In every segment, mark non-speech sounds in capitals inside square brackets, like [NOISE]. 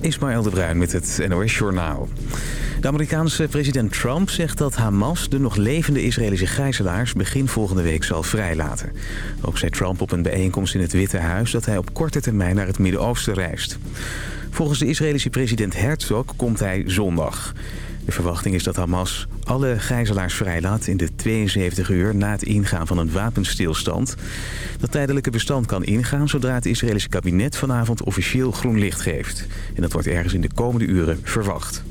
Ismaël de Bruin met het NOS Journaal. De Amerikaanse president Trump zegt dat Hamas de nog levende Israëlische gijzelaars begin volgende week zal vrijlaten. Ook zei Trump op een bijeenkomst in het Witte Huis dat hij op korte termijn naar het Midden-Oosten reist. Volgens de Israëlische president Herzog komt hij zondag. De verwachting is dat Hamas alle gijzelaars vrijlaat in de 72 uur na het ingaan van een wapenstilstand. Dat tijdelijke bestand kan ingaan zodra het Israëlische kabinet vanavond officieel groen licht geeft. En dat wordt ergens in de komende uren verwacht.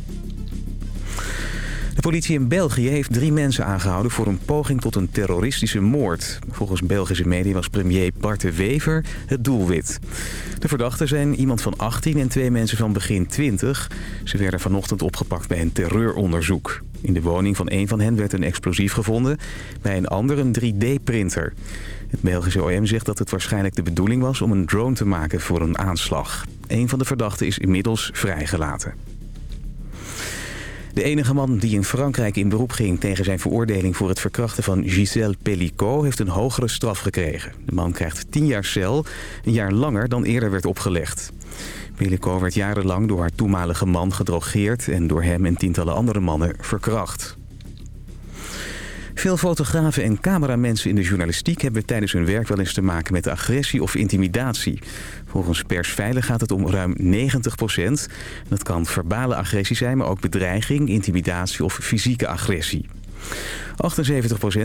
De politie in België heeft drie mensen aangehouden voor een poging tot een terroristische moord. Volgens Belgische media was premier Bart de Wever het doelwit. De verdachten zijn iemand van 18 en twee mensen van begin 20. Ze werden vanochtend opgepakt bij een terreuronderzoek. In de woning van een van hen werd een explosief gevonden, bij een ander een 3D-printer. Het Belgische OM zegt dat het waarschijnlijk de bedoeling was om een drone te maken voor een aanslag. Een van de verdachten is inmiddels vrijgelaten. De enige man die in Frankrijk in beroep ging tegen zijn veroordeling voor het verkrachten van Gisèle Pellicot heeft een hogere straf gekregen. De man krijgt 10 jaar cel, een jaar langer dan eerder werd opgelegd. Pellicot werd jarenlang door haar toenmalige man gedrogeerd en door hem en tientallen andere mannen verkracht. Veel fotografen en cameramensen in de journalistiek hebben tijdens hun werk wel eens te maken met agressie of intimidatie. Volgens Persveilig gaat het om ruim 90 procent. Dat kan verbale agressie zijn, maar ook bedreiging, intimidatie of fysieke agressie.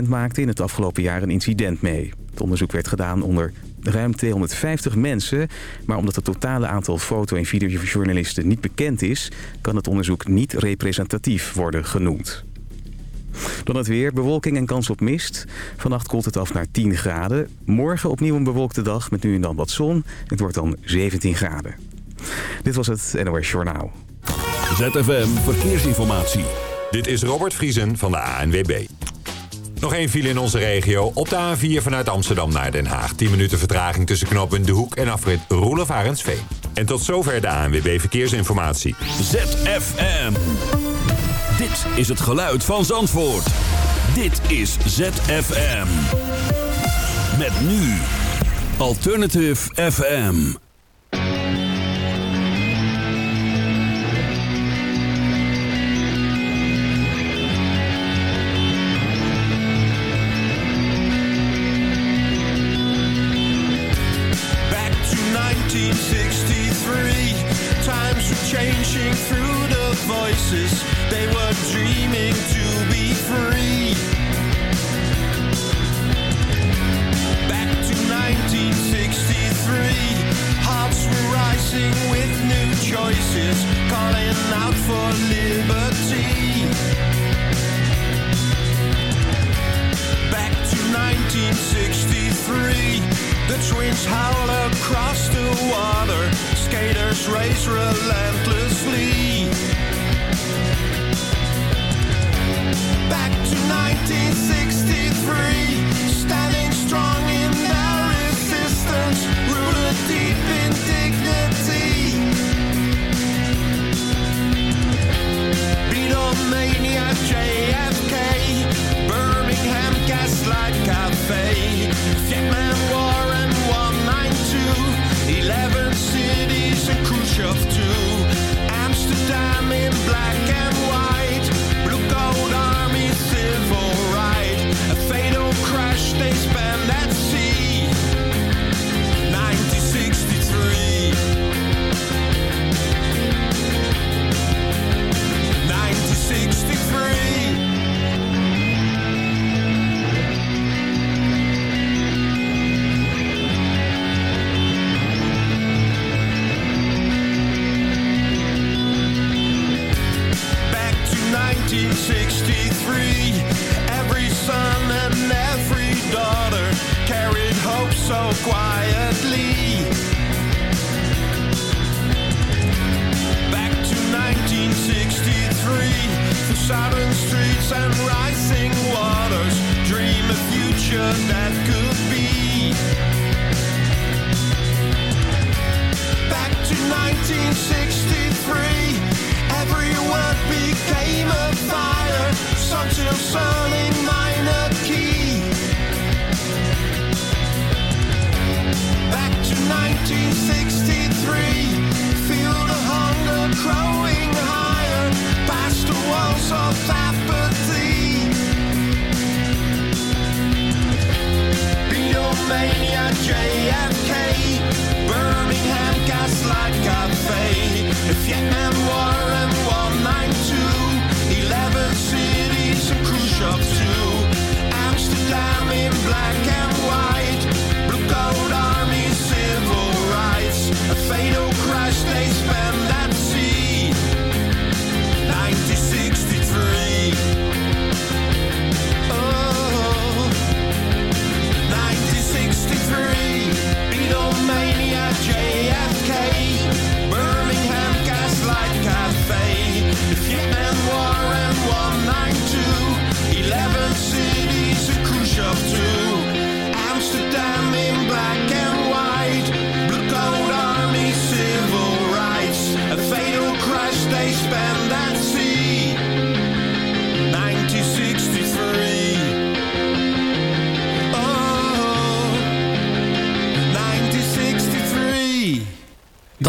78% maakte in het afgelopen jaar een incident mee. Het onderzoek werd gedaan onder ruim 250 mensen... maar omdat het totale aantal foto- en videojournalisten niet bekend is... kan het onderzoek niet representatief worden genoemd. Dan het weer, bewolking en kans op mist. Vannacht koelt het af naar 10 graden. Morgen opnieuw een bewolkte dag met nu en dan wat zon. Het wordt dan 17 graden. Dit was het NOS Journaal. ZFM Verkeersinformatie. Dit is Robert Vriesen van de ANWB. Nog één file in onze regio. Op de A4 vanuit Amsterdam naar Den Haag. 10 minuten vertraging tussen knooppunt De Hoek en afrit Roelof Arendsveen. En tot zover de ANWB Verkeersinformatie. ZFM. Is het geluid van Zandvoort. Dit is ZFM. Met nu Alternative FM. Back to 1963. Times were changing through voices. They were dreaming to be free. Back to 1963. Hearts were rising with new choices, calling out for liberty. Back to 1963. The twins howl across the water. Skaters race relentlessly. 1963. Standing strong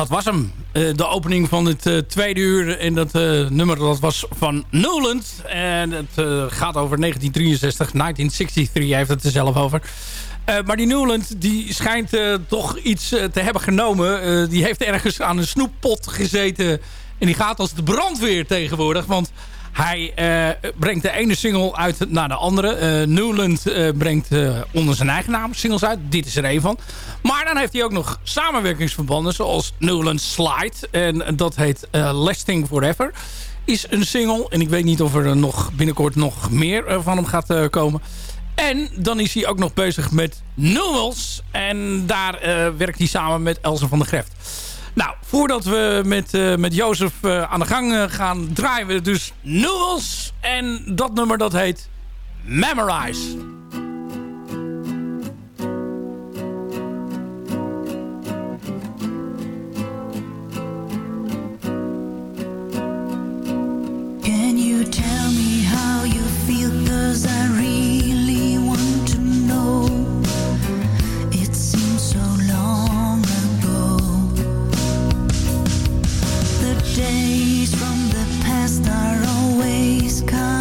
Dat was hem. Eh, de opening van het eh, tweede uur. En dat eh, nummer dat was van Noland. En het gaat over 1963. 1963 heeft het er zelf over. Maar die Newland die schijnt toch iets te hebben genomen. Die heeft ergens aan een snoeppot gezeten. En die gaat als de brandweer tegenwoordig. Want hij eh, brengt de ene single uit naar de andere. Eh Newland eh, brengt onder zijn eigen naam singles uit. Dit is er een van. Maar dan heeft hij ook nog samenwerkingsverbanden. Zoals Newland Slide. En dat heet Lasting Forever. Is een single. En ik weet niet of er nog binnenkort nog meer van hem gaat komen. En dan is hij ook nog bezig met Newells. En daar werkt hij samen met Elze van der Greft. Nou, voordat we met, eh, met Jozef eh, aan de gang eh, gaan... draaien we dus Newells. En dat nummer dat heet Memorize. Can you tell me how you feel? Cause I days from the past are always coming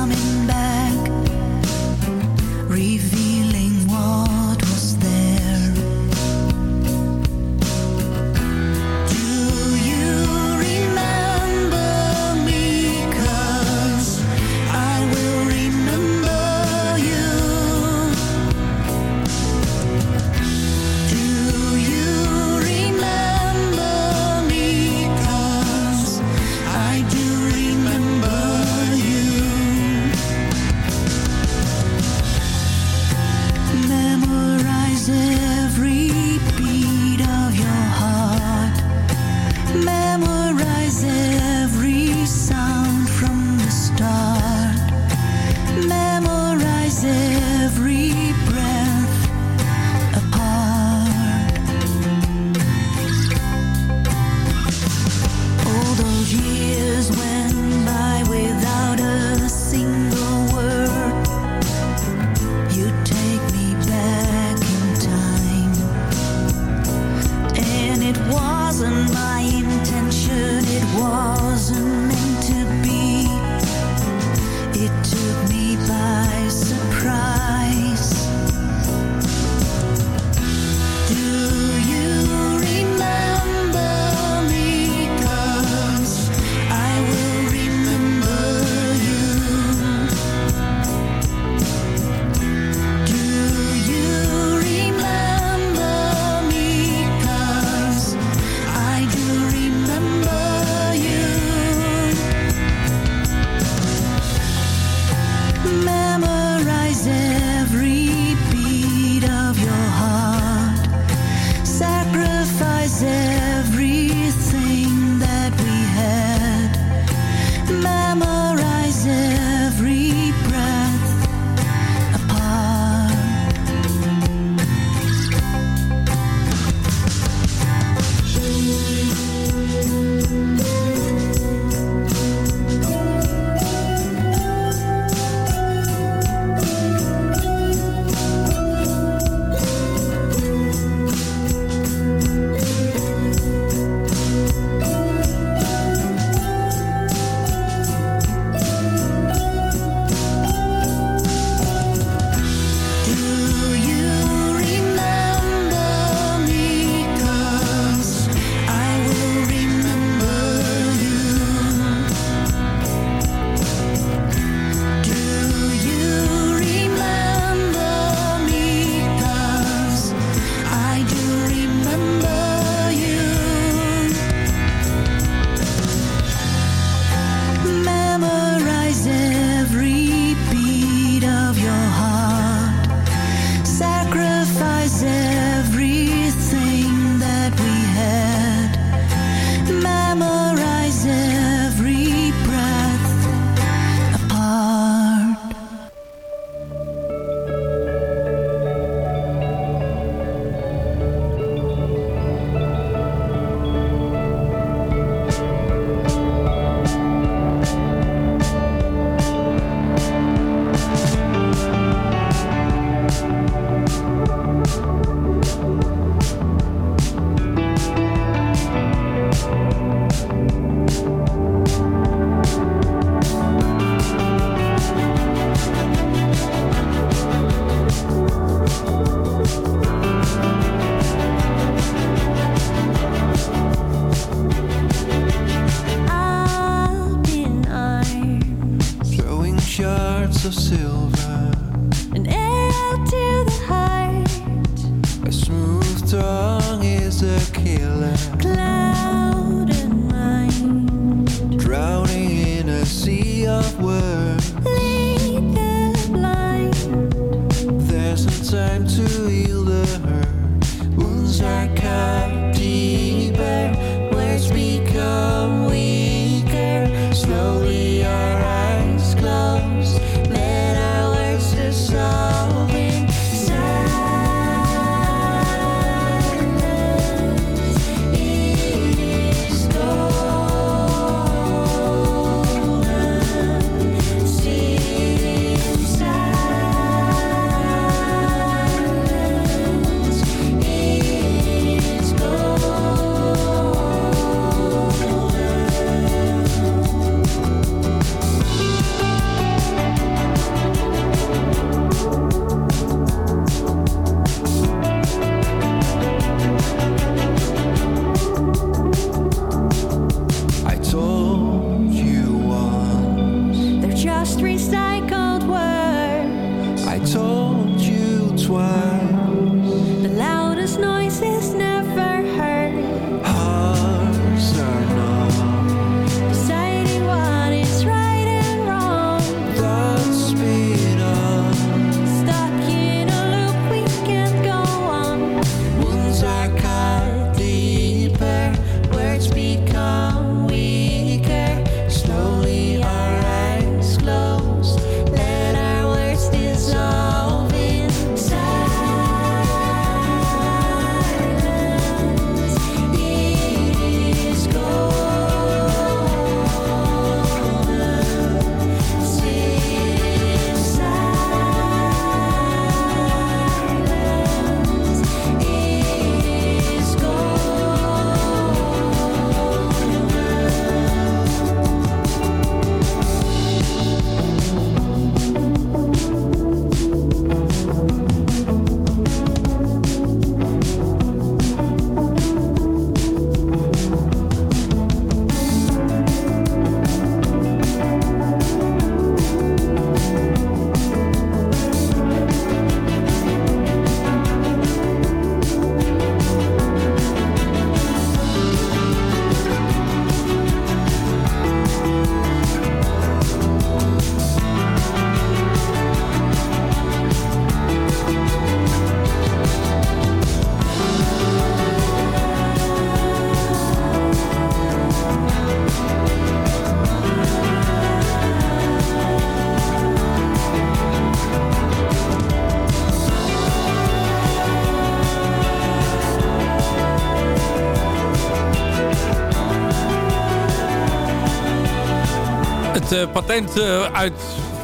patent eh, uit,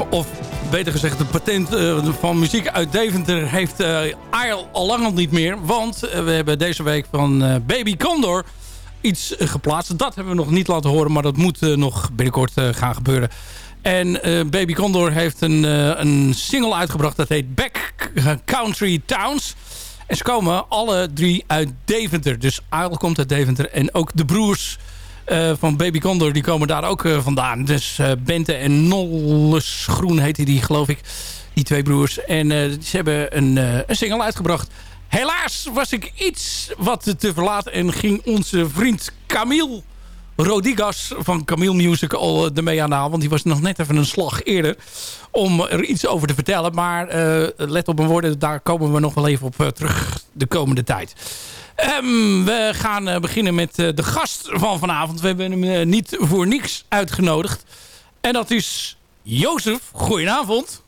of beter gezegd, het patent eh, van muziek uit Deventer heeft Aal al lang niet meer. Want eh, we hebben deze week van eh, Baby Condor iets eh, geplaatst. Dat hebben we nog niet laten horen, maar dat moet eh, nog binnenkort eh, gaan gebeuren. En eh, Baby Condor heeft een, eh, een single uitgebracht dat heet Back Country Towns. En ze komen alle drie uit Deventer. Dus Aal komt uit Deventer en ook de broers eh, van Baby Condor, die komen daar ook eh, vandaan. Dus eh, Bente en Nolles Groen heette die, geloof ik. Die twee broers. En ze hebben een, een single uitgebracht. Helaas was ik iets wat te verlaat en ging onze vriend Camille Rodigas van Camille Music al ermee aan de haal. Want die was nog net even een slag eerder om er iets over te vertellen. Maar let op mijn woorden, daar komen we nog wel even op terug de komende tijd. Ehm, we gaan eh, beginnen met eh, de gast van vanavond. We hebben hem eh, niet voor niks uitgenodigd. En dat is Jozef. Goedenavond.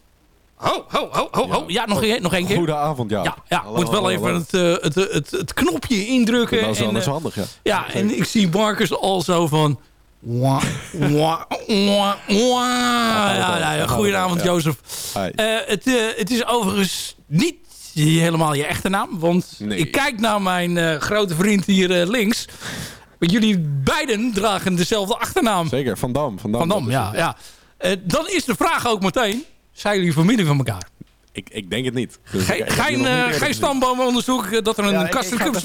Ho, ho, ho, ho, ho. Ja, nog, een- nog één keer. Goedenavond, ja. Ja, ja Hallo, moet wel hallo, even hallo. het, het, het, het knopje indrukken. Dat is wel en, dat is handig, ja. ja, en ik zie Marcus al zo van... Wah, wah, wah, wah. Ja, ja, ja. Goedenavond, Ja. Jozef. Eh, het, het is overigens niet helemaal je echte naam. Want Nee. ik kijk naar mijn eh, grote vriend hier eh, links. Want jullie beiden dragen dezelfde achternaam. Zeker, Van Dam. Van Dam, Van Dam, ja. het. ja. Eh, dan is de vraag ook meteen... Zijn jullie familie van elkaar? Ik, ik denk het niet. Dus Geen, geen, eh, eerder geen stamboomonderzoek... dat er een Ja,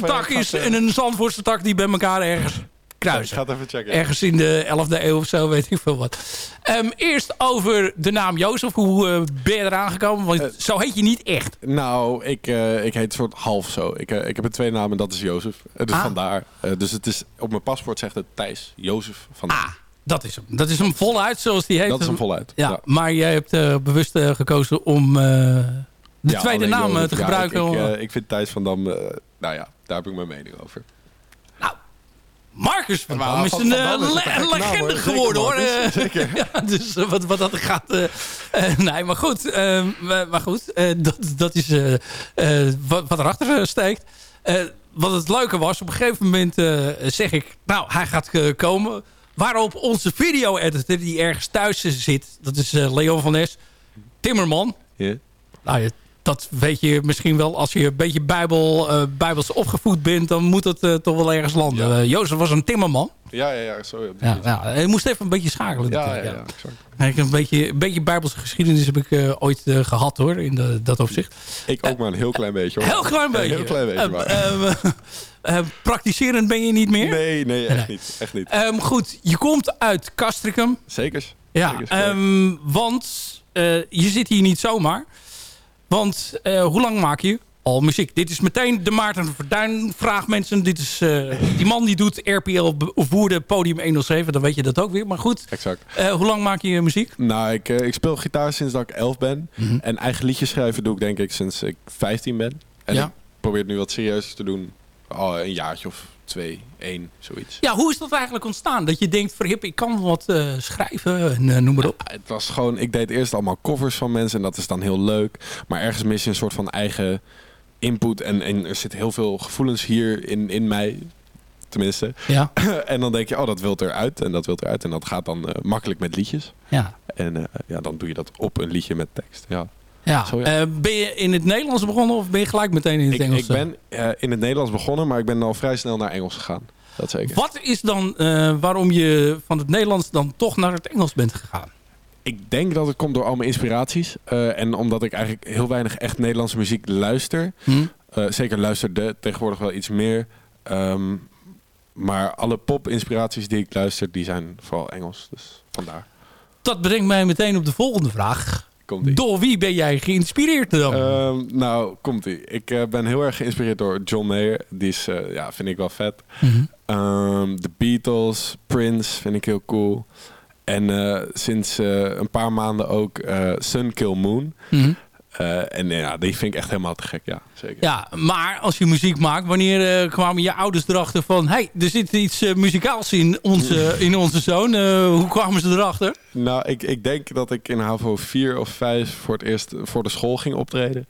tak is en een Zandvoortse tak... die bij elkaar ergens Ik ga het even checken. Ergens in de 11e eeuw of zo, weet ik veel wat. Ehm, eerst over de naam Jozef. Hoe eh, ben je eraan gekomen? Want Eh, zo heet je niet echt. Nou, ik, eh, ik heet soort half zo. Ik, ik heb een twee namen en dat is Jozef. Dus Ah. vandaar. Dus het is, op mijn paspoort zegt het Thijs Jozef van. Ah, dat is hem. Dat is hem voluit, zoals die heet. Dat is hem voluit. Ja, maar jij hebt bewust gekozen om de Ja, tweede naam Jozef. te Ja, gebruiken. Ik, ik, ik vind Thijs van Dam, nou ja, daar heb ik mijn mening over. Marcus van is een eh, een legende geworden hoor. Marcus. [LAUGHS] Zeker. [LAUGHS] ja, dus eh, wat, wat dat gaat... eh, nee, maar goed. maar maar goed, eh, dat, dat is eh, eh, wat, wat erachter steekt. Eh, wat het leuke was, op een gegeven moment eh, zeg ik... Nou, hij gaat komen. Waarop onze video-editor, die ergens thuis zit... Dat is eh, Leon van Nes. Timmerman. Ja. Nou, ja, dat weet je misschien wel. Als je een beetje bijbel, eh, bijbels opgevoed bent... dan moet het eh, toch wel ergens landen. Ja. Eh, Jozef was een timmerman. Ja, ja, ja, sorry. Ja, ja, hij moest even een beetje schakelen. ja, ja, ja, exact. Kijk, Een beetje, een beetje bijbelse geschiedenis heb ik ooit eh, gehad hoor, in de, dat opzicht. Ik ook maar een heel klein beetje hoor. Heel klein beetje. heel klein beetje, Eh, maar. eh, [LAUGHS] eh, praktiserend ben je niet meer? Nee, nee, echt Nee. niet. Echt niet. Ehm, goed, je komt uit Castricum. Zekers. Ja, Zekers, ehm, want je zit hier niet zomaar. Want eh, hoe lang maak je al muziek? Dit is meteen de Maarten Verduin vraag mensen. Dit is eh, die man die doet RPL Voerde Podium 107. Dan weet je dat ook weer. Maar goed, Exact. eh, hoe lang maak je muziek? Nou, ik, ik speel gitaar sinds dat ik elf ben. Mhm. En eigen liedjes schrijven doe ik denk ik sinds ik 15 ben. En Ja. ik probeer het nu wat serieuzer te doen. Al een jaartje of twee, één, zoiets. Ja, hoe is dat eigenlijk ontstaan? Dat je denkt, verhip, ik kan wat eh, schrijven en eh, noem maar op. Ja, Het was gewoon, ik deed eerst allemaal covers van mensen en dat is dan heel leuk. Maar ergens mis je een soort van eigen input. En, en er zit heel veel gevoelens hier in, in mij. Tenminste. Ja, [CLEARS THROAT] en dan denk je, oh, dat wilt eruit en dat wilt eruit. En dat gaat dan eh, makkelijk met liedjes. ja. En ja, dan doe je dat op een liedje met tekst. Ja. Ja. Zo, ja. Eh, ben je in het Nederlands begonnen of ben je gelijk meteen in het Ik, Engels? ik ben eh, in het Nederlands begonnen, maar ik ben al vrij snel naar Engels gegaan. Dat zeker. Wat is dan eh, waarom je van het Nederlands dan toch naar het Engels bent gegaan? Ik denk dat het komt door al mijn inspiraties. en omdat ik eigenlijk heel weinig echt Nederlandse muziek luister. Hm? Zeker luisterde tegenwoordig wel iets meer. Ehm, maar alle pop-inspiraties die ik luister, die zijn vooral Engels. Dus vandaar. Dat brengt mij meteen op de volgende vraag. Komt ie. Door wie ben jij geïnspireerd dan? Ehm, nou, komt ie. Ik eh, ben heel erg geïnspireerd door John Mayer. Die is, eh, ja, vind ik wel vet. The Beatles, Prince vind ik heel cool. En eh, sinds een paar maanden ook Sun Kill Moon. Mhm. Eh, en ja, die vind ik echt helemaal te gek, ja. Zeker. Ja, maar als je muziek maakt, wanneer eh, kwamen je ouders erachter van... hey, er zit iets eh, muzikaals in onze, [LAUGHS] in onze zoon. Eh, hoe kwamen ze erachter? Nou, ik, ik denk dat ik in HAVO 4 of 5 voor het eerst voor de school ging optreden.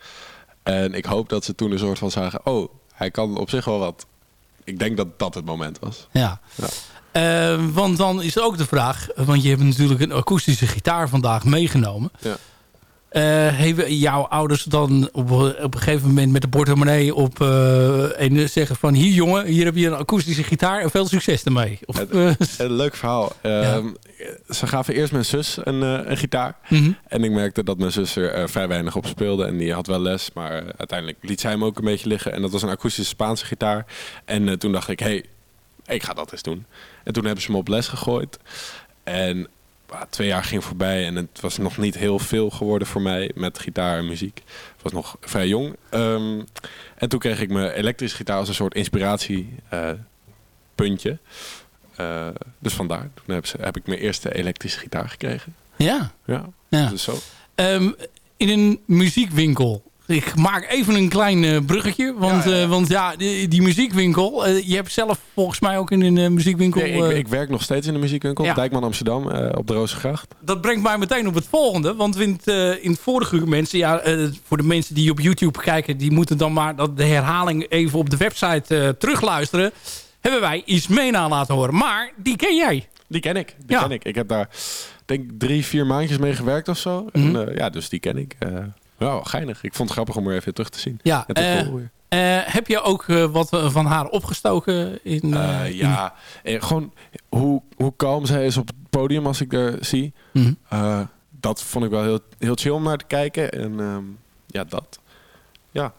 En ik hoop dat ze toen een soort van zagen... oh, hij kan op zich wel wat. Ik denk dat dat het moment was. Ja. Ja. Eh, want dan is ook de vraag... want je hebt natuurlijk een akoestische gitaar vandaag meegenomen. Ja. Eh, hebben jouw ouders dan op, op een gegeven moment met de portemonnee op eh, en zeggen van... hier jongen, hier heb je een akoestische gitaar en veel succes ermee. Of, eh, Een leuk verhaal. Ehm, Ze gaven eerst mijn zus een, een gitaar. mhm. En ik merkte dat mijn zus er vrij weinig op speelde. En die had wel les, maar uiteindelijk liet zij hem ook een beetje liggen. En dat was een akoestische Spaanse gitaar. En toen dacht ik, hé, hey, ik ga dat eens doen. En toen hebben ze me op les gegooid. En twee jaar ging voorbij en het was nog niet heel veel geworden voor mij met gitaar en muziek. Ik was nog vrij jong. Ehm, en toen kreeg ik mijn elektrische gitaar als een soort inspiratiepuntje. Eh, dus vandaar. Toen heb, ze- heb ik mijn eerste elektrische gitaar gekregen. Ja, Ja, ja. dus zo. Ehm, in een muziekwinkel. Ik maak even een klein eh, bruggetje. Want Ja, ja. want ja die, die muziekwinkel. eh, je hebt zelf volgens mij ook in een eh, muziekwinkel. Nee, ik, eh, ik werk nog steeds in de muziekwinkel. Ja. Dijkman Amsterdam, eh, op de Rozengracht. dat brengt mij meteen op het volgende. Want in het, eh, in het vorige uur, mensen, ja, eh, voor de mensen die op YouTube kijken, die moeten dan maar dat de herhaling even op de website eh, terugluisteren. Hebben wij iets mee na laten horen. Maar die ken jij. Die ken ik. Die ken ik. Ik heb daar denk ik drie, vier maandjes mee gewerkt of zo. Mhm. En, eh, ja, dus die ken ik. Ja, geinig. Ik vond het grappig om er even terug te zien. Ja, En te eh, eh, heb je ook eh, wat van haar opgestoken? In, ja, gewoon hoe, hoe kalm zij is op het podium als ik er zie. Mhm. Dat vond ik wel heel, heel chill om naar te kijken. En ehm, ja, dat. Ja.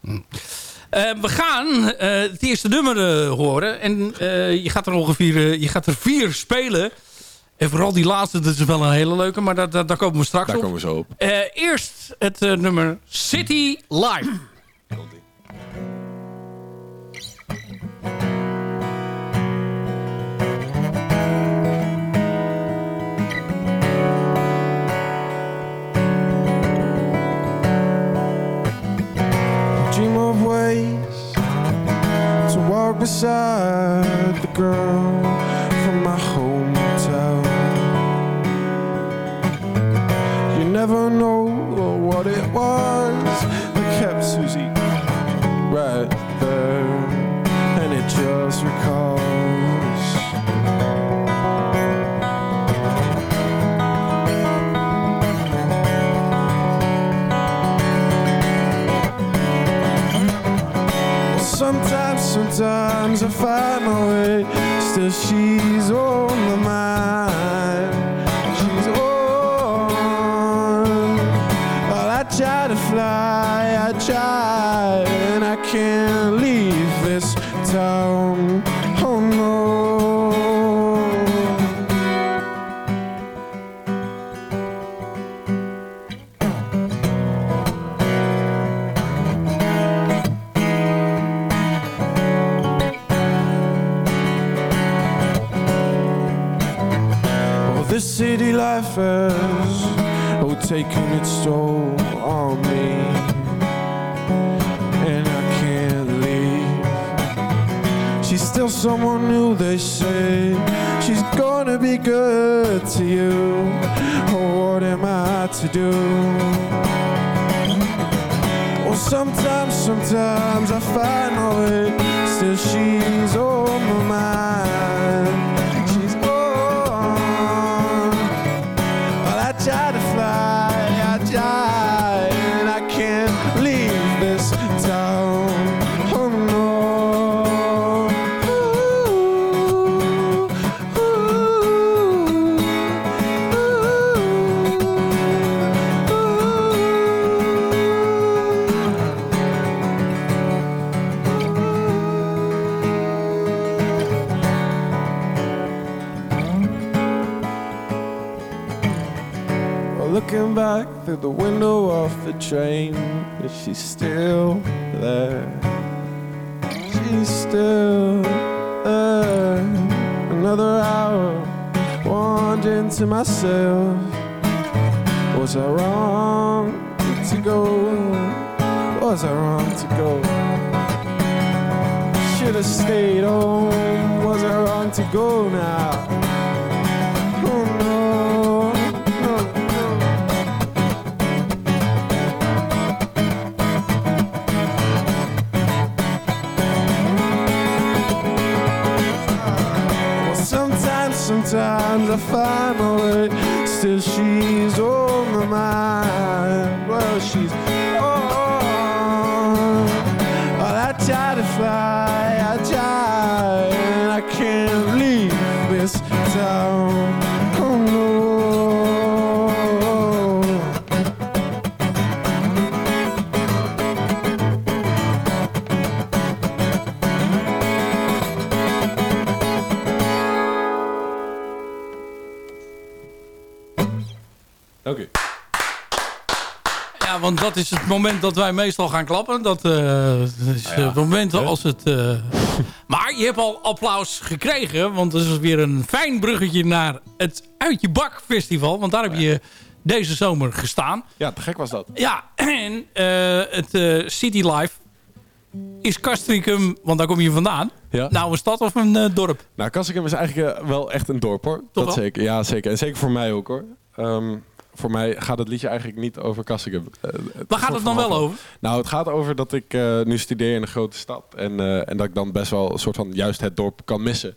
Eh, we gaan het eerste nummer horen. En je, gaat er ongeveer, je gaat er vier spelen. En vooral die laatste, dat is wel een hele leuke. Maar daar, daar, daar komen we straks Daar op. komen we zo op. Eh, eerst het eh, nummer City Life. dream of ways to walk beside the girl never know what it was that kept Susie right there, and it just recalls. Sometimes, sometimes I find my way. Still, she's on my mind. Taken its toll on me, and I can't leave. She's still someone new, they say. She's gonna be good to you. Oh, what am I to do? Well, sometimes, sometimes I find my way. Still, she's of the train, is she still there? She's still there. Another hour, wandering to myself. Was I wrong to go? Was I wrong to go? Should have stayed home. Was I wrong to go now? I find my way. Still, she's on my mind. Dat is het moment dat wij meestal gaan klappen. Dat eh, is het moment als het... eh, [LAUGHS] Maar je hebt al applaus gekregen. Want dat is weer een fijn bruggetje naar het Uit Je Bak Festival. Want daar heb je deze zomer gestaan. Ja, te gek was dat. Ja, [CLEARS THROAT] en eh, het City Life is Castricum, want daar kom je vandaan. Ja. Nou, een stad of een dorp? Nou, Kassikum is eigenlijk wel echt een dorp hoor. Toch dat wel? zeker. Ja, zeker. En zeker voor mij ook hoor. Ehm, voor mij gaat het liedje eigenlijk niet over Kassikum. Eh, Waar gaat het dan wel over? Nou, het gaat over dat ik eh, nu studeer in een grote stad. En, eh, en dat ik dan best wel een soort van juist het dorp kan missen.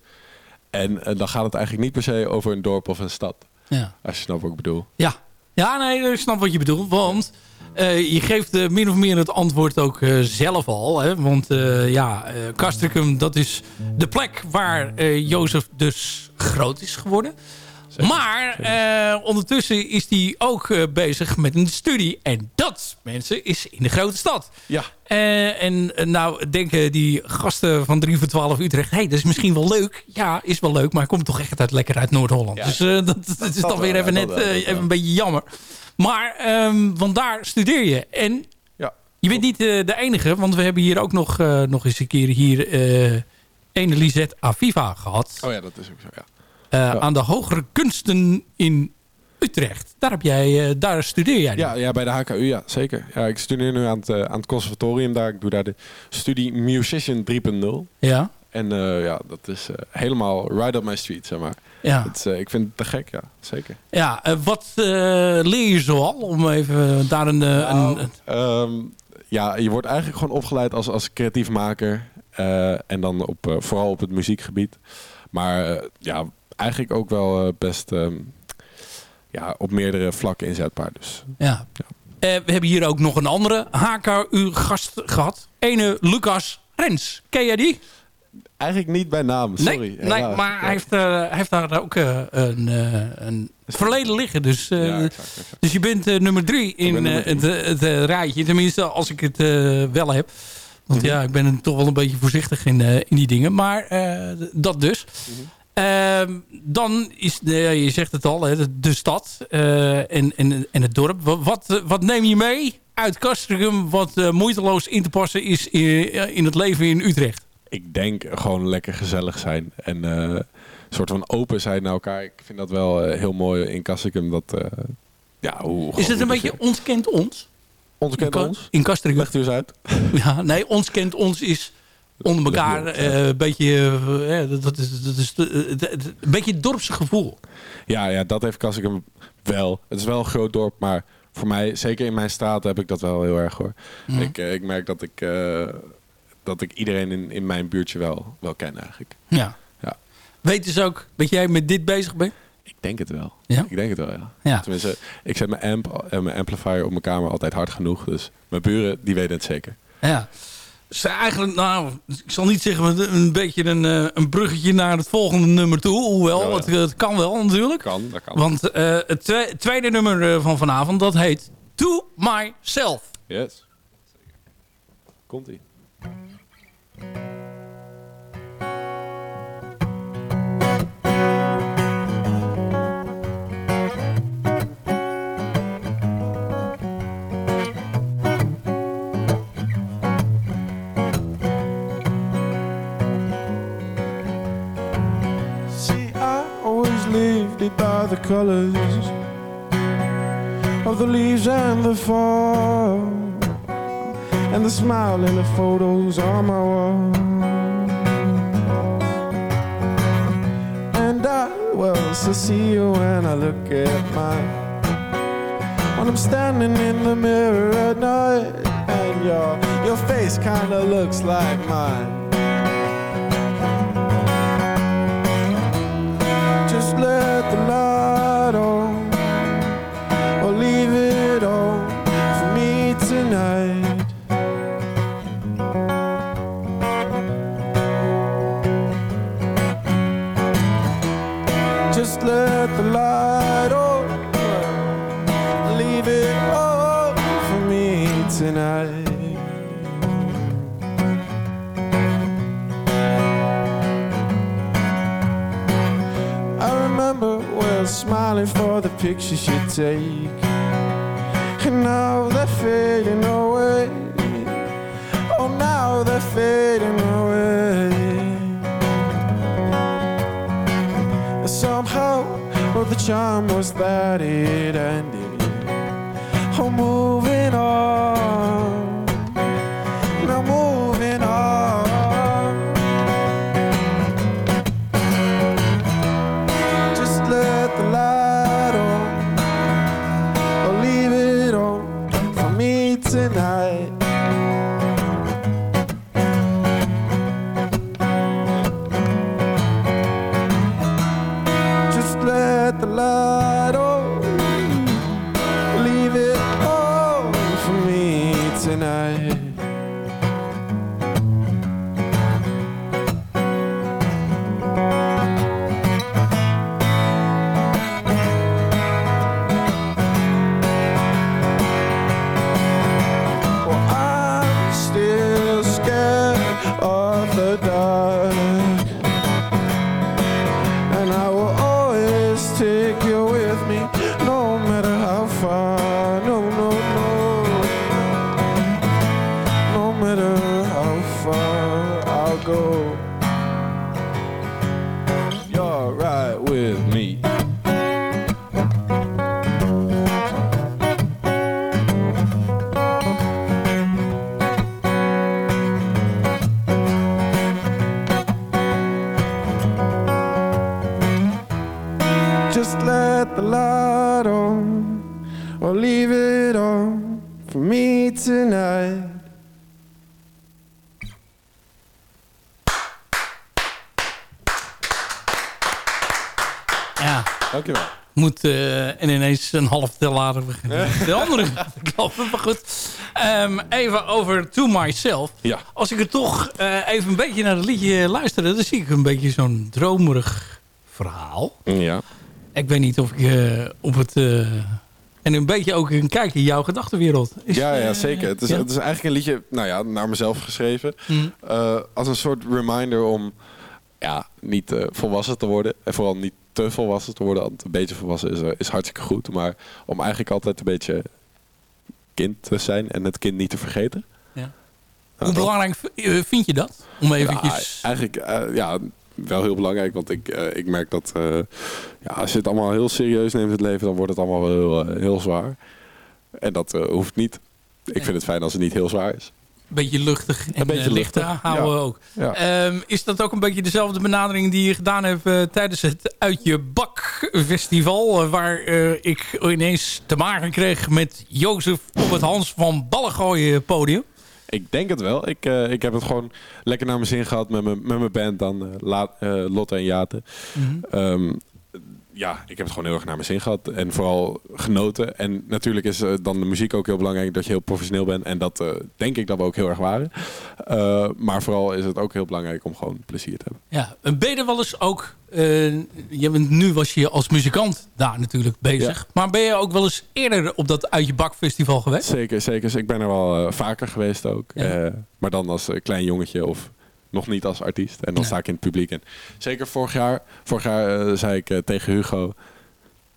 En dan gaat het eigenlijk niet per se over een dorp of een stad. Ja. Als je snapt wat ik bedoel. Ja, ja nee, ik snap wat je bedoelt. Want je geeft min of meer het antwoord ook zelf al. Hè? Want ja, Castricum, dat is de plek waar Jozef dus groot is geworden. Maar eh, ondertussen is hij ook eh, bezig met een studie. En dat, mensen, is in de grote stad. Ja. Eh, en nou denken die gasten van 3 voor 12 Utrecht... hé, hey, dat is misschien wel leuk. Ja, is wel leuk, maar hij komt toch echt uit, lekker uit Noord-Holland. Ja. Dus dat, dat is dan weer even net even een beetje jammer. Maar, ehm, want daar studeer je. En Ja. je bent niet de enige, want we hebben hier ook nog, nog eens een keer hier... eh ene Lisette Aviva gehad. Oh ja, dat is ook zo, ja. Eh, Aan de hogere kunsten in Utrecht. Daar, heb jij, eh, daar studeer jij nu. Ja, ja, bij de HKU, ja, zeker. Ja, ik studeer nu aan het, eh, aan het conservatorium daar. Ik doe daar de studie Musician 3.0. Ja, En ja, dat is helemaal right up my street, zeg maar. ja. Het, ik vind het te gek, ja, zeker. ja wat leer je zoal? Om even daar een... eh, Nou, een ehm, ja, je wordt eigenlijk gewoon opgeleid als, als creatief maker. en dan op, vooral op het muziekgebied. Maar ja, eigenlijk ook wel eh, best ehm, ja, op meerdere vlakken inzetbaar. Dus ja. Eh, we hebben hier ook nog een andere HKU-gast gehad. Ene Lucas Rens. Ken jij die? eigenlijk niet bij naam, sorry. Nee, nee maar Ja. hij heeft, eh, hij heeft daar ook eh, een, eh, een verleden liggen. Dus, eh, Ja, exact, exact. dus je bent nummer drie in nummer eh, het, het rijtje. Tenminste, als ik het eh, wel heb. Want Mhm. ja, ik ben toch wel een beetje voorzichtig in, eh, in die dingen. Maar eh, dat dus. Mhm. Dan is, de, je zegt het al, de, de stad eh, en, en, en het dorp. Wat, wat, wat neem je mee uit Castricum wat eh, moeiteloos in te passen is in, in het leven in Utrecht? Ik denk gewoon lekker gezellig zijn. En eh, een soort van open zijn naar elkaar. Ik vind dat wel eh, heel mooi in Kassikum. Dat, eh, ja, hoe, Is het een beetje ons kent ons? Ons kent In Ka- ons? In Castricum. Legt u eens uit. Ja, nee, ons kent ons is onder elkaar eh, een beetje, ja, dat, is, dat is een beetje het dorpse gevoel. Ja, ja, dat heeft Kassikum wel. Het is wel een groot dorp, maar voor mij, zeker in mijn straat, heb ik dat wel heel erg hoor. Mhm. Ik, ik merk dat ik, eh, dat ik iedereen in, in mijn buurtje wel, wel ken eigenlijk. Ja. Ja. Weet dus ook dat jij met dit bezig bent? Ik denk het wel. Ja? Ik denk het wel, ja. Ja. Tenminste, ik zet mijn amp en mijn amplifier op mijn kamer altijd hard genoeg. Dus mijn buren, die weten het zeker. Ja. Dus eigenlijk, nou, ik zal niet zeggen een- beetje een, eh, een bruggetje naar het volgende nummer toe. Hoewel, Ja, ja. Het, het kan wel natuurlijk. Kan, dat kan. Want eh, het twe- tweede nummer eh, van vanavond, dat heet To Myself. Yes. Komt-ie. By the colors of the leaves and the fall, and the smile in the photos on my wall. And I well to see you when I look at mine. When I'm standing in the mirror at night, and your your face kinda looks like mine. Just let the light on. Or leave it on for me tonight. Just let the light on. Leave it on for me tonight smiling for the pictures you take. And now they're fading away. Oh now they're fading away. Somehow, well the charm was that it ended. Oh moving on or leave it on for me tonight. Ja, Dankjewel. moet eh, en ineens een half tel later beginnen. De andere [LAUGHS] klappen, maar goed. Ehm, even over To Myself. Ja. Als ik er toch eh, even een beetje naar het liedje luister... dan zie ik een beetje zo'n dromerig verhaal. Ja. Ik weet niet of ik eh, op het... en een beetje ook een kijk in jouw gedachtenwereld. Is, Ja, ja, eh, zeker. Het is, ja? het is eigenlijk een liedje nou ja, naar mezelf geschreven. Mm. Eh, als een soort reminder om ja, niet eh, volwassen te worden. En vooral niet te volwassen te worden. Want een beetje volwassen is, is hartstikke goed. Maar om eigenlijk altijd een beetje kind te zijn en het kind niet te vergeten. Ja. Nou, Hoe belangrijk vind je dat? Om eventjes... Ja, eigenlijk ja, wel heel belangrijk. Want ik, eh, ik merk dat eh, ja, als je het allemaal heel serieus neemt het leven, dan wordt het allemaal wel heel, eh, heel zwaar. En dat hoeft niet. Ik vind het fijn als het niet heel zwaar is. Een beetje luchtig en Een beetje licht luchtig, houden ja. ook. Ja. Ehm, is dat ook een beetje dezelfde benadering die je gedaan hebt tijdens het Uit Je Bak festival? waar ik ineens te maken kreeg met Jozef op het Hans van Ballengooien podium. Ik denk het wel. Ik, eh, ik heb het gewoon lekker naar mijn zin gehad met mijn, met mijn band dan. eh, La- eh, Lotte en Jate. Ehm, ja, ik heb het gewoon heel erg naar mijn zin gehad. En vooral genoten. En natuurlijk is eh, dan de muziek ook heel belangrijk. Dat je heel professioneel bent. En dat eh, denk ik dat we ook heel erg waren. Eh, maar vooral is het ook heel belangrijk om gewoon plezier te hebben. Ja, ben je er wel eens ook... je bent, nu was je als muzikant daar natuurlijk bezig. Ja. Maar ben je ook wel eens eerder op dat Uit Je Bak festival geweest? Zeker, zeker. Dus ik ben er wel vaker geweest ook. Ja. Maar dan als klein jongetje of nog niet als artiest. En dan sta ik in het publiek. En zeker vorig jaar, vorig jaar eh, zei ik eh, tegen Hugo...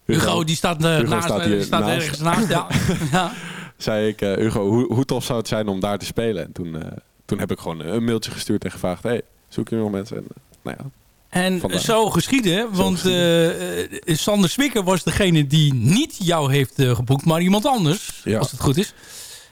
Hugo, die staat, eh, Hugo naast, staat me, hier die staat naast. ergens naast. Ja. [LAUGHS] ja. zei ik, Hugo, hoe, hoe tof zou het zijn om daar te spelen? En toen, toen heb ik gewoon een mailtje gestuurd en gevraagd... Hey, zoek je nog mensen? En, nou ja, En Vandaar. zo geschieden, want geschieden. Sander Swikker was degene die niet jou heeft geboekt, maar iemand anders, Ja. als het goed is.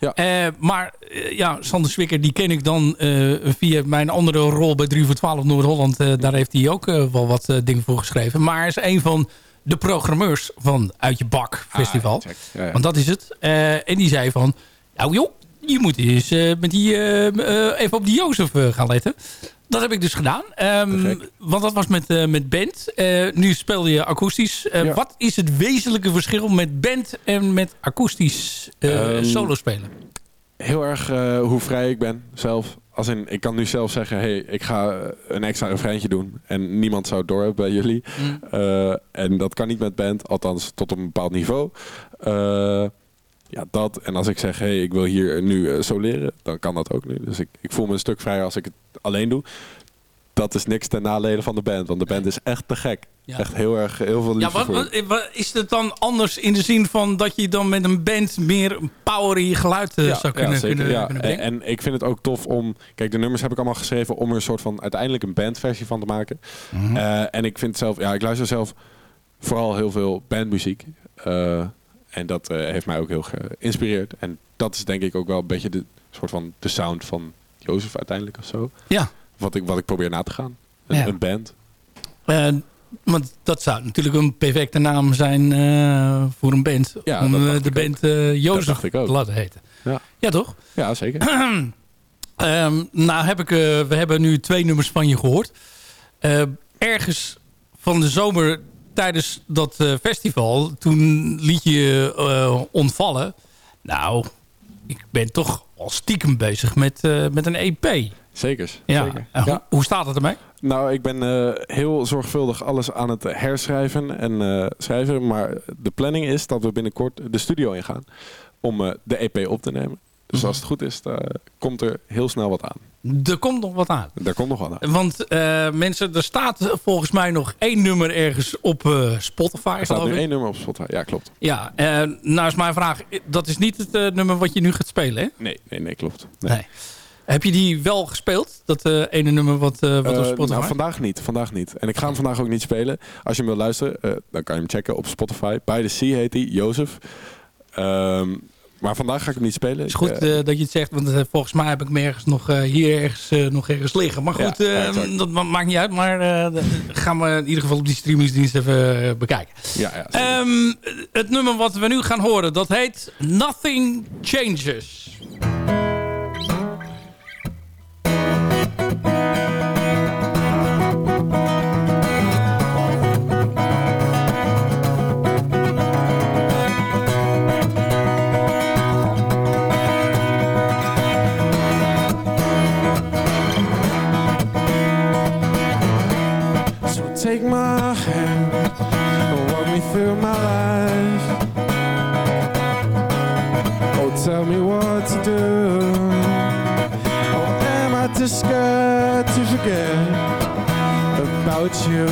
Ja. Eh, maar eh, ja, Sander Swikker, die ken ik dan eh, via mijn andere rol bij 3 voor 12 Noord-Holland. Daar heeft hij ook wel wat dingen voor geschreven. Maar hij is een van de programmeurs van Uit Je Bak Festival. Ah, check. Ja, ja. Want dat is het. En die zei van, nou joh, je moet eens eh, met die, eh, eh, even op die Jozef gaan letten. Dat heb ik dus gedaan. Ehm, want dat was met, eh, met band. Nu speel je akoestisch. Ja. Wat is het wezenlijke verschil met band en met akoestisch Ehm, solo spelen? heel erg hoe vrij ik ben zelf. Als in, ik kan nu zelf zeggen, hey, ik ga een extra refreintje doen. En niemand zou het door hebben bij jullie. Mm. En dat kan niet met band, althans tot op een bepaald niveau. Eh, ja, dat. En als ik zeg, hey, ik wil hier nu eh, soleren, dan kan dat ook nu. Dus ik, ik voel me een stuk vrijer als ik het alleen doe. Dat is niks ten nadele van de band, want de band is echt te gek. Ja. Echt heel erg, heel veel Ja, liefde wat, voor. wat, wat- is het dan anders in de zin van dat je dan met een band meer power in je geluid eh, zou kunnen, zeker, kunnen, ja. kunnen En, brengen? en ik vind het ook tof om... Kijk, de nummers heb ik allemaal geschreven om er een soort van uiteindelijk een bandversie van te maken. Mhm. Eh, en ik vind zelf... Ja, ik luister zelf vooral heel veel bandmuziek. Eh, en dat eh, heeft mij ook heel geïnspireerd. En dat is denk ik ook wel een beetje de soort van de sound van Jozef uiteindelijk of zo. Ja. Wat ik, wat ik probeer na te gaan. Een, Ja. een band. Eh, want dat zou natuurlijk een perfecte naam zijn eh, voor een band. Ja, om de band Jozef dacht ik ook. te laten heten. Ja. ja toch? Ja, zeker. [CLEARS THROAT] Ehm, nou heb ik, we hebben nu twee nummers van je gehoord. Eh, ergens van de zomer tijdens dat eh, festival, toen liet je eh, ontvallen. Nou, ik ben toch al stiekem bezig met, eh, met een EP. Zekers. Ja. zeker. En Ja. Hoe, staat het ermee? Nou, ik ben heel zorgvuldig alles aan het herschrijven en schrijven. Maar de planning is dat we binnenkort de studio ingaan om de EP op te nemen. Dus als het goed is, dan komt er heel snel wat aan. Er komt nog wat aan. Daar komt nog wat aan. Want eh, mensen, er staat volgens mij nog één nummer ergens op eh, Spotify. Er staat nu één nummer op Spotify. Ja, klopt. Ja, eh, nou is mijn vraag. Dat is niet het eh, nummer wat je nu gaat spelen, hè? Nee, nee, nee, klopt. Nee. Nee. Heb je die wel gespeeld? Dat eh, ene nummer wat, eh, wat op Eh, Spotify? nou, vandaag niet. Vandaag niet. En ik ga hem vandaag ook niet spelen. Als je hem wil luisteren, eh, dan kan je hem checken op Spotify. By the Sea heet hij, Jozef. Ehm, maar vandaag ga ik hem niet spelen. Het is goed eh, eh, dat je het zegt, want eh, volgens mij heb ik hem ergens nog hier ergens, nog ergens liggen. Maar goed, ja, dat ma- maakt niet uit. Maar gaan we in ieder geval op die streamingsdienst even bekijken. ja, ja. Ehm, het nummer wat we nu gaan horen, dat heet Nothing Changes. My hand and walk me through my life. Oh, tell me what to do. Or am I too scared to forget about you?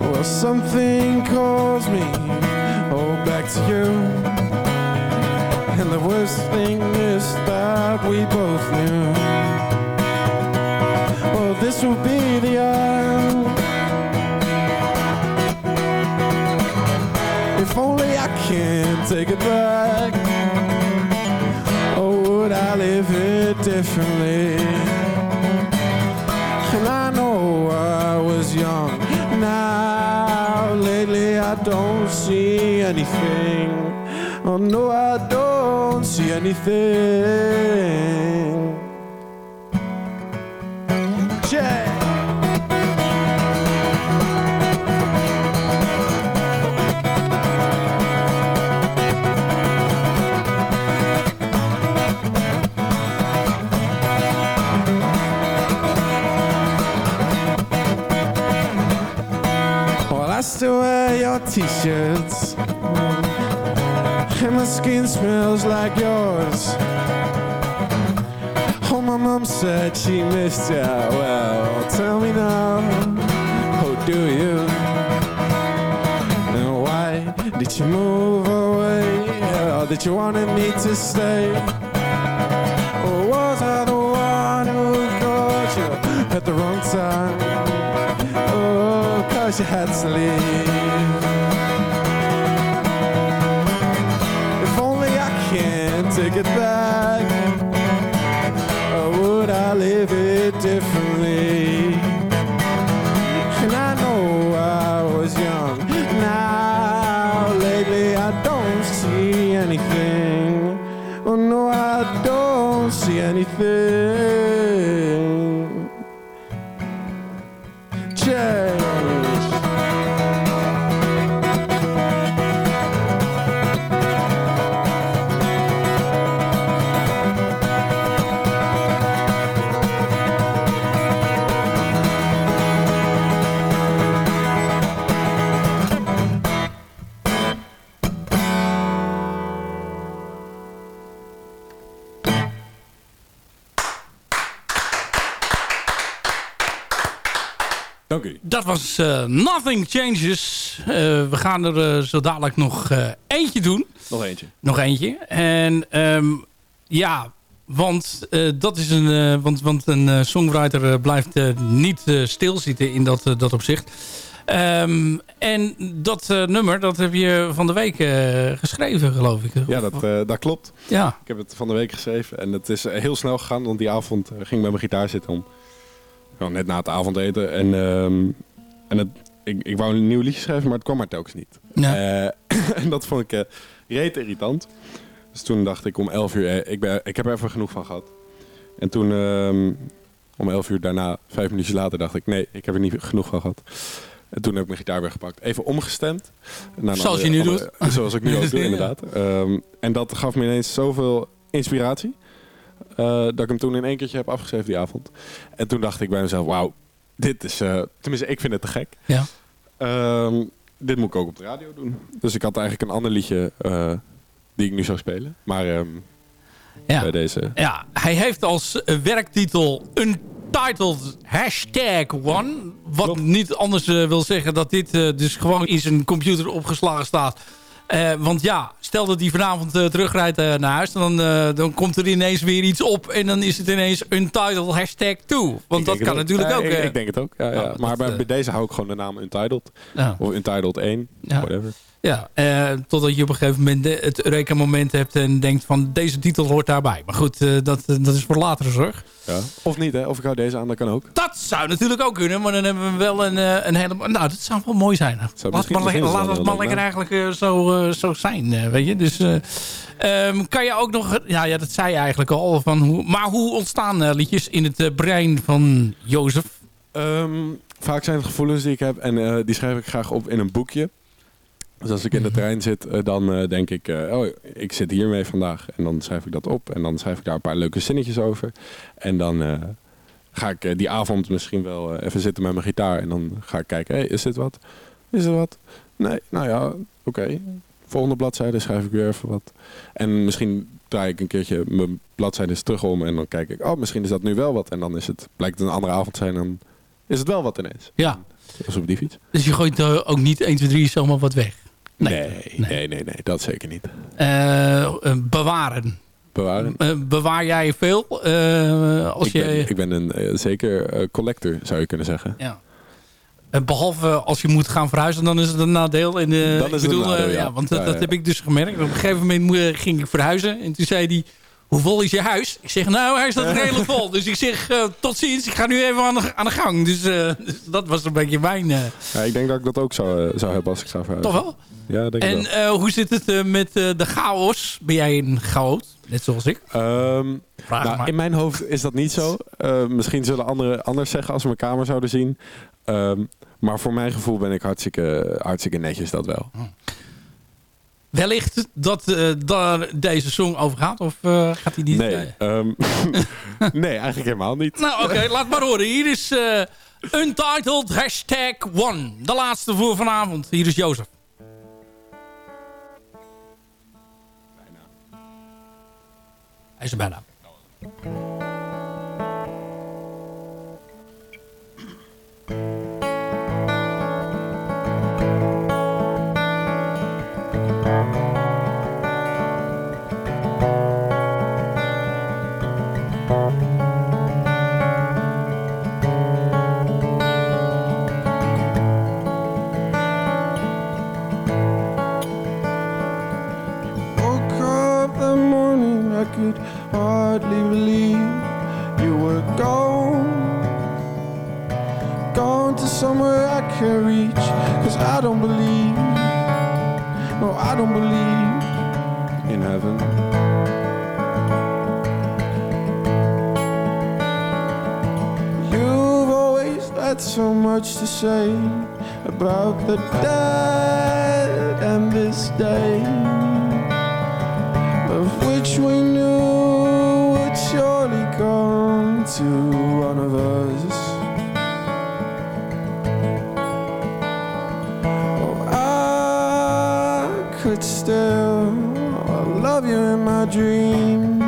Well, something calls me, oh, back to you. And the worst thing is that we both knew. This will be the end. If only I can take it back. Or would I live it differently? And I know I was young. Now, lately, I don't see anything. Oh, no, I don't see anything. T-shirts And my skin smells like yours Oh, my mom said she missed you Well, tell me now Oh, do you? And why did you move away? Or did you wanted me to stay? Or was I the one who caught you at the wrong time? Oh, cause you had to leave. It back, was eh, Nothing Changes. Eh, we gaan er eh, zo dadelijk nog eentje doen. Nog eentje. Nog eentje. En ehm, ja, want dat is een. want, want een songwriter blijft niet stilzitten in dat, dat opzicht. Ehm, en dat nummer, dat heb je van de week geschreven, geloof ik. Ja, dat, eh, dat klopt. Ja, Ik heb het van de week geschreven en het is heel snel gegaan, want die avond ging ik met mijn gitaar zitten om net na het avondeten. En, ehm, en het, ik, ik wou een nieuw liedje schrijven, maar het kwam maar telkens niet. ja. Eh, [LAUGHS] en dat vond ik eh reet irritant. Dus toen dacht ik om 11 uur, eh, ik, ben, ik heb er even genoeg van gehad. En toen ehm, om 11 uur daarna, vijf minuutjes later, dacht ik nee, ik heb er niet genoeg van gehad. En toen heb ik mijn gitaar weer gepakt. Even omgestemd. naar Zoals je nu andere- Zoals ik nu ook doe, Ja. [LAUGHS] inderdaad. Ehm, en dat gaf me ineens zoveel inspiratie. dat ik hem toen in één keertje heb afgeschreven die avond. En toen dacht ik bij mezelf, wauw, dit is... eh, tenminste, ik vind het te gek. ja. Ehm, dit moet ik ook op de radio doen. Dus ik had eigenlijk een ander liedje eh, die ik nu zou spelen. Maar ehm, Ja. bij deze... Ja, hij heeft als werktitel Untitled Hashtag One. Wat Klopt. niet anders eh, wil zeggen dat dit dus gewoon in zijn computer opgeslagen staat. Eh, want ja, stel dat hij vanavond eh, terugrijdt eh, naar huis... Dan, dan komt er ineens weer iets op... en dan is het ineens Untitled Hashtag 2. Want dat kan natuurlijk ook. Ik, ik denk het ook, ja. ja. Maar bij, bij deze hou ik gewoon de naam Untitled. Of Untitled 1, Ja. whatever. Ja, eh, totdat je op een gegeven moment het Eureka-moment hebt... en denkt van deze titel hoort daarbij. Maar goed, eh, dat, eh, dat is voor latere zorg. Ja. Of niet, hè? Of ik hou deze aan, dat kan ook. Dat zou natuurlijk ook kunnen, maar dan hebben we wel een, eh, een hele... Nou, dat zou wel mooi zijn. Laat maar, laat het maar lekker eigenlijk eh, zo, zo zijn, weet je. Dus eh, ehm, kan je ook nog... Ja, ja, dat zei je eigenlijk al. Van hoe, maar hoe ontstaan liedjes in het brein van Jozef? Ehm, vaak zijn het gevoelens die ik heb en die schrijf ik graag op in een boekje. Dus als ik in de trein zit, eh, dan eh, denk ik, eh, oh, ik zit hiermee vandaag. En dan schrijf ik dat op en dan schrijf ik daar een paar leuke zinnetjes over. En dan ga ik die avond misschien wel even zitten met mijn gitaar. En dan ga ik kijken, hey, is dit wat? Is er wat? Nee, nou ja, oké. Volgende bladzijde schrijf ik weer even wat. En misschien draai ik een keertje mijn bladzijdes terug om en dan kijk ik, oh, misschien is dat nu wel wat. En dan is het, blijkt het een andere avond te zijn, dan is het wel wat ineens. Ja, Dat is op die fiets. dus je gooit ook niet 1, 2, 3 zomaar wat weg. Nee. Nee, nee, nee, nee, dat zeker niet. Eh, eh, bewaren. Bewaren. Eh, bewaar jij veel? Als ik, je, ben, ik ben een zeker collector, zou je kunnen zeggen. Ja. Eh, behalve als je moet gaan verhuizen, dan is het een nadeel. En, Dan ik is het een nadeel, ja. want dat, Ja, dat ja. heb ik dus gemerkt. Op een gegeven moment ging ik verhuizen. En toen zei hij, hoe vol is je huis? Ik zeg, nou, hij staat [LAUGHS] redelijk vol. Dus ik zeg, tot ziens. Ik ga nu even aan de, aan de gang. Dus, dus dat was een beetje mijn... Ja, ik denk dat ik dat ook zou, zou hebben als ik zou verhuizen. toch wel? Ja, denk ik En eh, hoe zit het eh, met eh, de chaos? Ben jij een chaot? Net zoals ik. Ehm, Vraag nou, in mijn hoofd is dat niet zo. Misschien zullen anderen anders zeggen als we mijn kamer zouden zien. Ehm, maar voor mijn gevoel ben ik hartstikke, hartstikke netjes, dat wel. Wellicht dat daar deze song over gaat? Of gaat hij niet? Nee, eh, ehm, [LAUGHS] nee, eigenlijk helemaal niet. Nou, oké, laat maar horen. Hier is Untitled Hashtag One. De laatste voor vanavond. Hier is Jozef. Hij is er bijna. Can't reach. Cause I don't believe, no, I don't believe in heaven. You've always had so much to say about the dead and this day of which we knew would surely come to one of us. Could still love you in my dreams.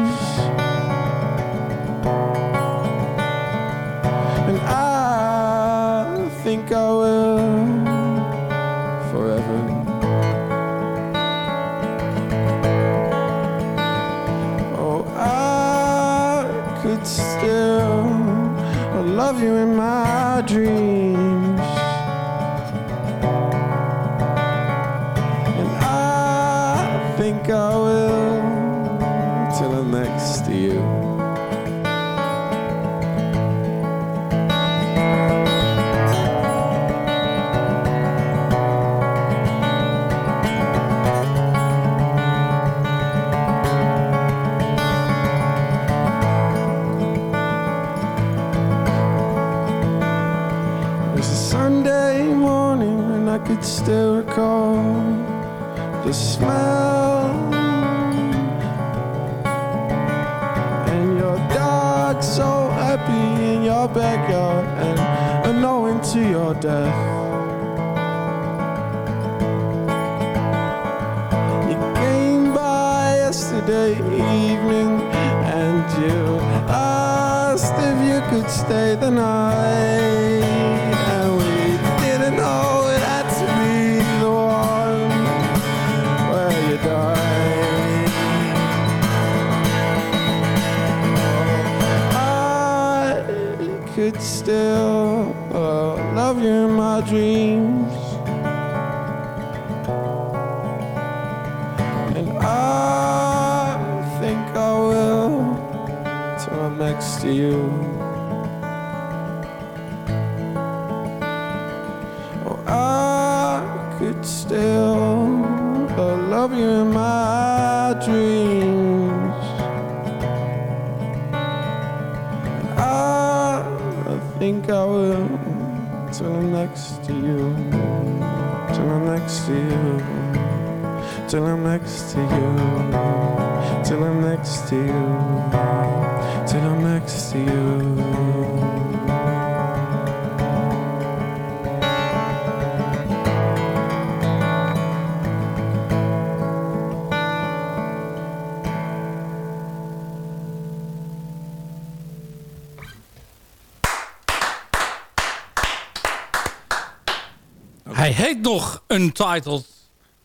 Death. You came by yesterday evening, and you asked if you could stay the night. And we didn't know it had to be the one where you died. I could still dreams. And I think I will till I'm next to you. Oh, I could still uh, love you in my dreams. I think I will I'm next to you. Till I'm next to you. Till I'm next to you. Till I'm next to you. Till I'm next to you. Untitled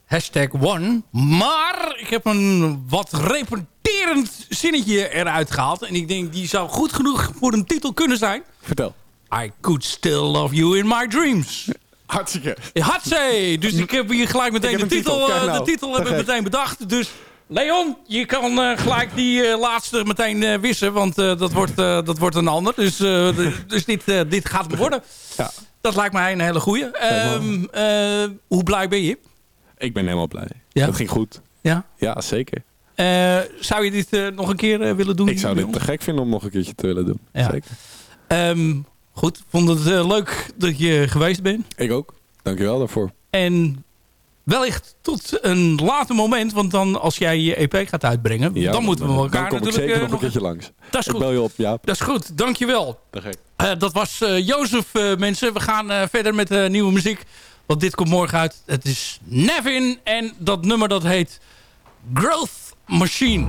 Hashtag One. Maar ik heb een wat repeterend zinnetje eruit gehaald. En ik denk, die zou goed genoeg voor een titel kunnen zijn. Vertel. I could still love you in my dreams. Hartstikke. Hatsé! Dus ik heb hier gelijk meteen de titel, titel. Eh, nou. de titel heb ik Te gek. meteen bedacht. Dus Leon, je kan eh, gelijk die eh, laatste meteen wissen. Want dat, wordt, dat wordt een ander. Dus, dus dit, dit gaat worden. Ja. Dat lijkt mij een hele goeie. Ehm, eh, hoe blij ben je? Ik ben helemaal blij. Ja? Dat ging goed. Ja? Ja, zeker. Eh, zou je dit eh, nog een keer willen doen? Ik zou dit te gek vinden om nog een keertje te willen doen. Ja. Zeker. Ehm, goed, vond het leuk dat je geweest bent. Ik ook. Dankjewel daarvoor. En wellicht tot een later moment. Want dan als jij je EP gaat uitbrengen... Ja, dan moeten we elkaar Dan kom ik natuurlijk... zeker eh, nog een keertje langs. Dat is Ik goed. bel je op, Jaap. Dat is goed, dankjewel. Eh dat was eh Jozef, mensen. We gaan verder met nieuwe muziek. Want dit komt morgen uit. Het is Nevin. En dat nummer dat heet Growth Machine.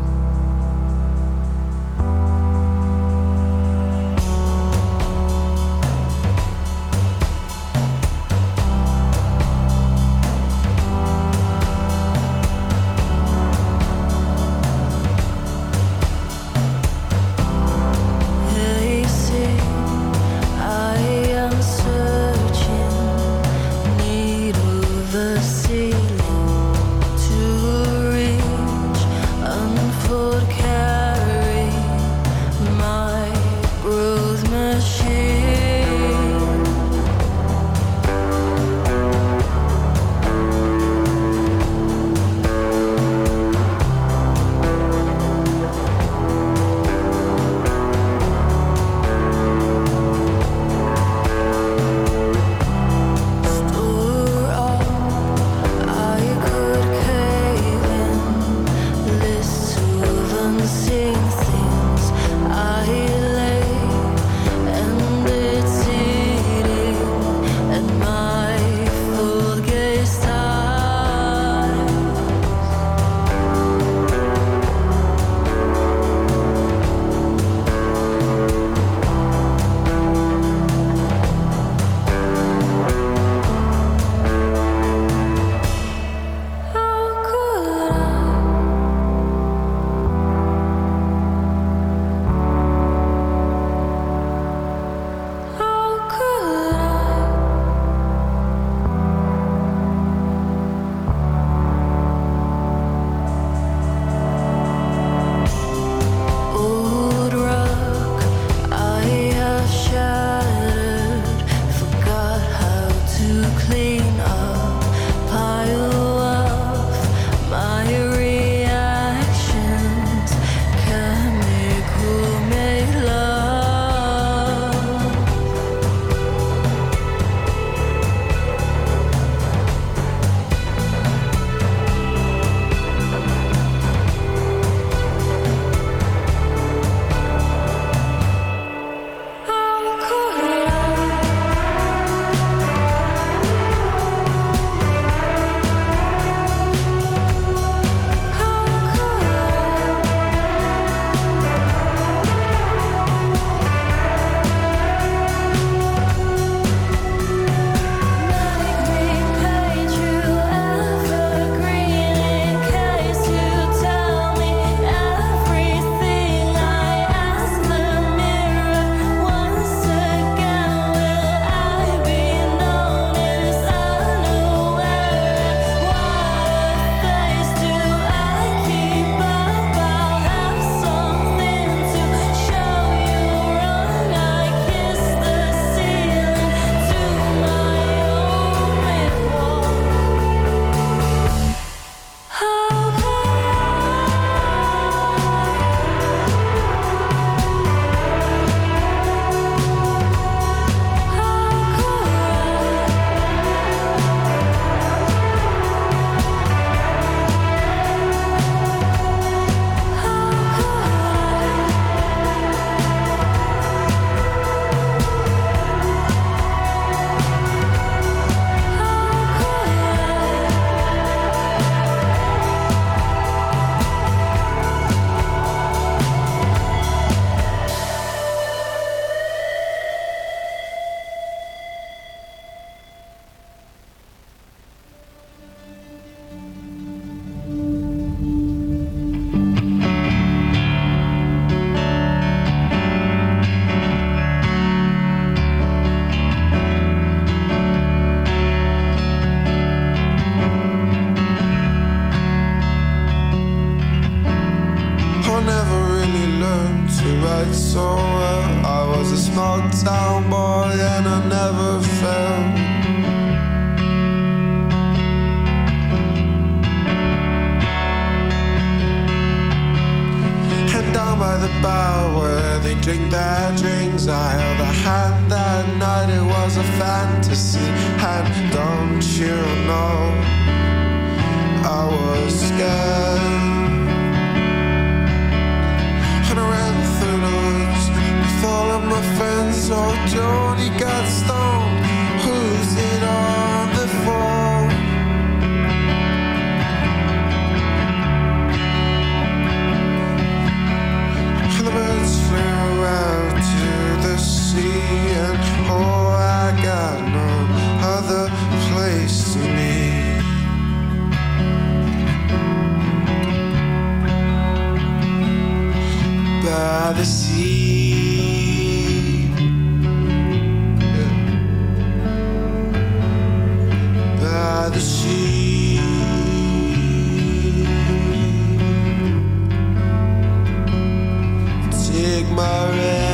tomorrow.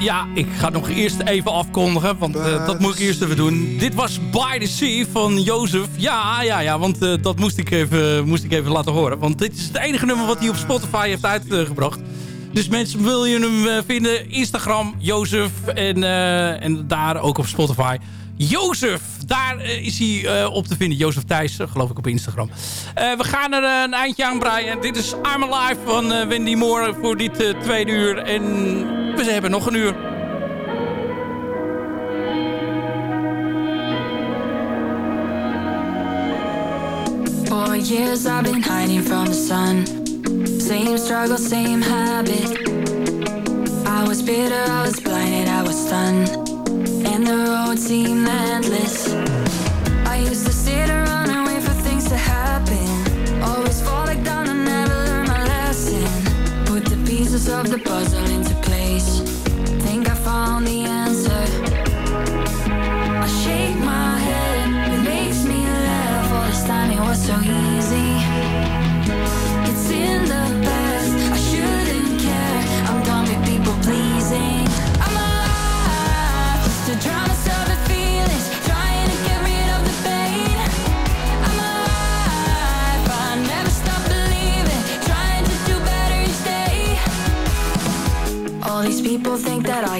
Ja, ik ga nog eerst even afkondigen, want eh, dat moet ik eerst even doen. Dit was By the Sea van Jozef. Ja, ja, ja, want eh, dat moest ik, even, moest ik even laten horen. Want dit is het enige nummer wat hij op Spotify heeft uitgebracht. Dus mensen, wil je hem eh, vinden? Instagram, Jozef. En, en daar ook op Spotify. Jozef, daar eh, is hij eh, op te vinden. Jozef Thijs, geloof ik op Instagram. Eh, we gaan er een eindje aan breien. Dit is I'm Alive van Wendy Moore voor dit tweede uur. En we hebben nog een uur. For years I've been hiding from the sun. Same struggle, same habit. I was bitter, I was blinded, I was stunned. The road seemed endless. I used to sit around and wait for things to happen. Always fall back down and never learn my lesson. Put the pieces of the puzzle into place. Think I found the answer. I shake my head, it makes me laugh. All this time it was so easy.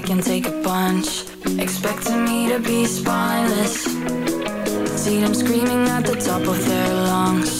I can take a punch. Expecting me to be spineless. See them screaming at the top of their lungs.